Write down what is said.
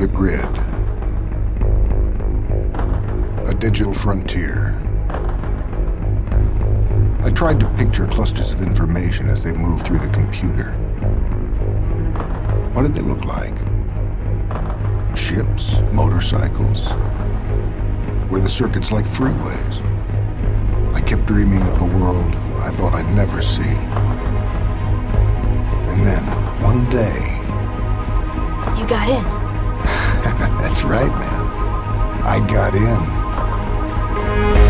The Grid. A digital frontier. I tried to picture clusters of information as they moved through the computer. What did they look like? Ships? Motorcycles? Were the circuits like freeways? I kept dreaming of a world I thought I'd never see. And then, one day, You got in. That's right, man. I got in.